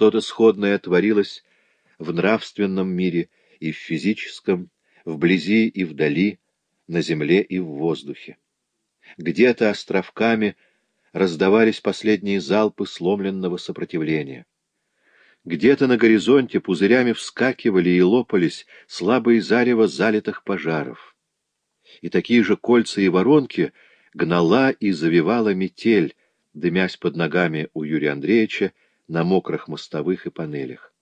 Что-то сходное творилось в нравственном мире и в физическом, вблизи и вдали, на земле и в воздухе. Где-то островками раздавались последние залпы сломленного сопротивления. Где-то на горизонте пузырями вскакивали и лопались слабые зарево залитых пожаров. И такие же кольца и воронки гнала и завивала метель, дымясь под ногами у Юрия Андреевича на мокрых мостовых и панелях.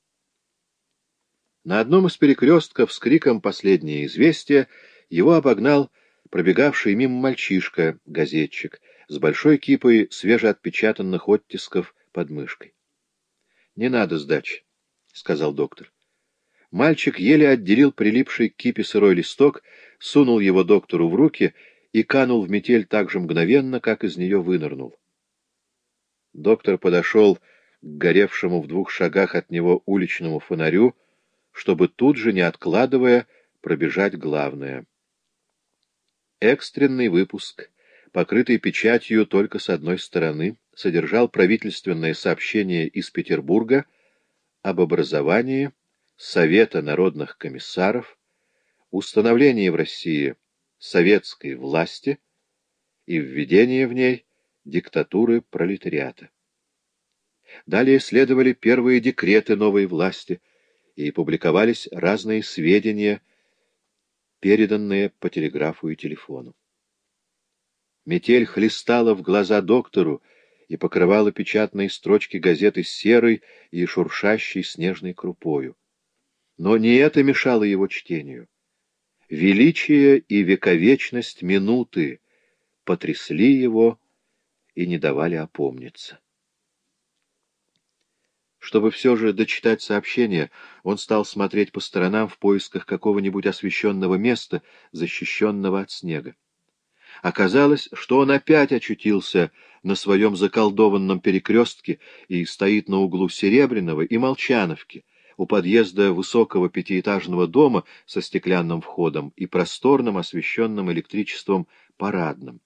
На одном из перекрестков с криком «Последнее известие» его обогнал пробегавший мимо мальчишка, газетчик, с большой кипой свежеотпечатанных оттисков под мышкой. — Не надо сдачи, — сказал доктор. Мальчик еле отделил прилипший к кипе сырой листок, сунул его доктору в руки и канул в метель так же мгновенно, как из нее вынырнул. Доктор подошел к горевшему в двух шагах от него уличному фонарю, чтобы тут же, не откладывая, пробежать главное. Экстренный выпуск, покрытый печатью только с одной стороны, содержал правительственное сообщение из Петербурга об образовании Совета народных комиссаров, установлении в России советской власти и введении в ней диктатуры пролетариата. Далее следовали первые декреты новой власти, и публиковались разные сведения, переданные по телеграфу и телефону. Метель хлестала в глаза доктору и покрывала печатные строчки газеты серой и шуршащей снежной крупою. Но не это мешало его чтению. Величие и вековечность минуты потрясли его и не давали опомниться. Чтобы все же дочитать сообщение, он стал смотреть по сторонам в поисках какого-нибудь освещенного места, защищенного от снега. Оказалось, что он опять очутился на своем заколдованном перекрестке и стоит на углу Серебряного и Молчановки, у подъезда высокого пятиэтажного дома со стеклянным входом и просторным, освещенным электричеством, парадным.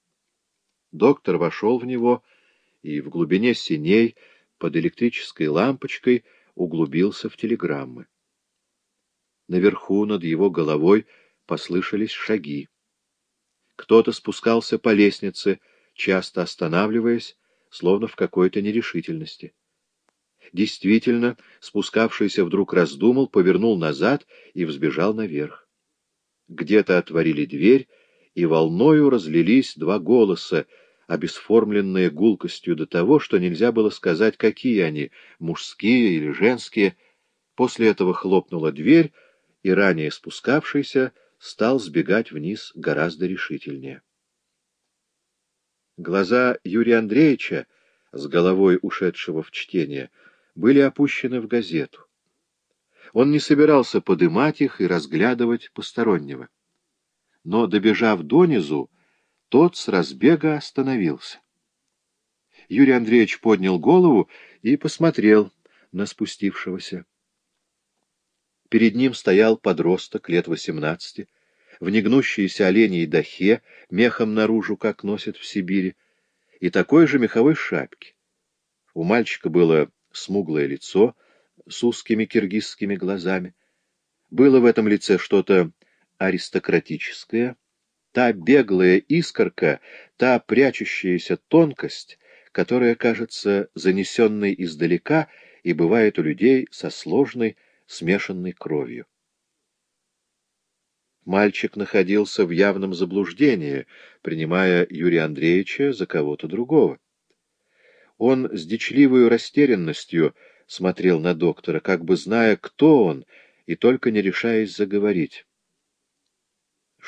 Доктор вошел в него, и в глубине синей, под электрической лампочкой, углубился в телеграммы. Наверху, над его головой, послышались шаги. Кто-то спускался по лестнице, часто останавливаясь, словно в какой-то нерешительности. Действительно, спускавшийся вдруг раздумал, повернул назад и взбежал наверх. Где-то отворили дверь, и волною разлились два голоса, обесформленные гулкостью до того, что нельзя было сказать, какие они, мужские или женские. После этого хлопнула дверь, и ранее спускавшийся стал сбегать вниз гораздо решительнее. Глаза Юрия Андреевича, с головой ушедшего в чтение, были опущены в газету. Он не собирался подымать их и разглядывать постороннего. Но, добежав донизу, тот с разбега остановился. Юрий Андреевич поднял голову и посмотрел на спустившегося. Перед ним стоял подросток лет восемнадцати, в негнущейся оленей дахе, мехом наружу, как носят в Сибири, и такой же меховой шапке. У мальчика было смуглое лицо с узкими киргизскими глазами. Было в этом лице что-то аристократическое, та беглая искорка, та прячущаяся тонкость, которая кажется занесенной издалека и бывает у людей со сложной, смешанной кровью. Мальчик находился в явном заблуждении, принимая Юрия Андреевича за кого-то другого. Он с дичливой растерянностью смотрел на доктора, как бы зная, кто он, и только не решаясь заговорить.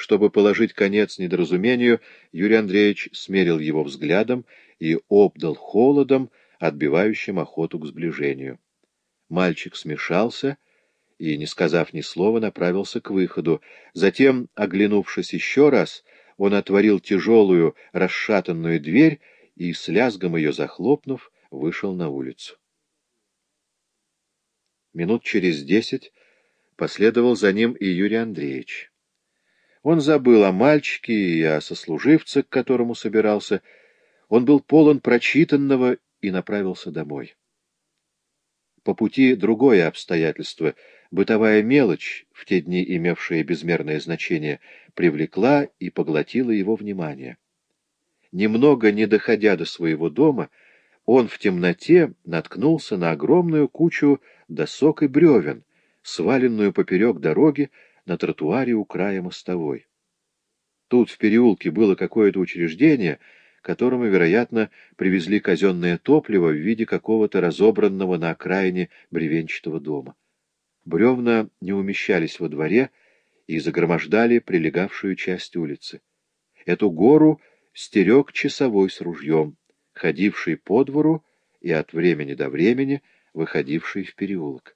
Чтобы положить конец недоразумению, Юрий Андреевич смерил его взглядом и обдал холодом, отбивающим охоту к сближению. Мальчик смешался и, не сказав ни слова, направился к выходу. Затем, оглянувшись еще раз, он отворил тяжелую, расшатанную дверь и, с лязгом ее захлопнув, вышел на улицу. Минут через десять последовал за ним и Юрий Андреевич. Он забыл о мальчике и о сослуживце, к которому собирался. Он был полон прочитанного и направился домой. по пути другое обстоятельство, бытовая мелочь, в те дни имевшая безмерное значение, привлекла и поглотила его внимание. Немного не доходя до своего дома, он в темноте наткнулся на огромную кучу досок и бревен, сваленную поперек дороги на тротуаре у края мостовой. Тут в переулке было какое-то учреждение, которому, вероятно, привезли казенное топливо в виде какого-то разобранного на окраине бревенчатого дома. Бревна не умещались во дворе и загромождали прилегавшую часть улицы. Эту гору стерег часовой с ружьем, ходивший по двору и от времени до времени выходивший в переулок.